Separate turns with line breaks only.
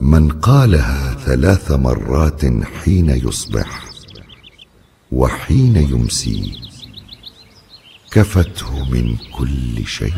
من قالها ثلاث مرات حين يصبح وحين يمسي كفته من كل شيء.